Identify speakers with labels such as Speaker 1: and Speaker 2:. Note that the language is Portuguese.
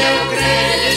Speaker 1: eu creio.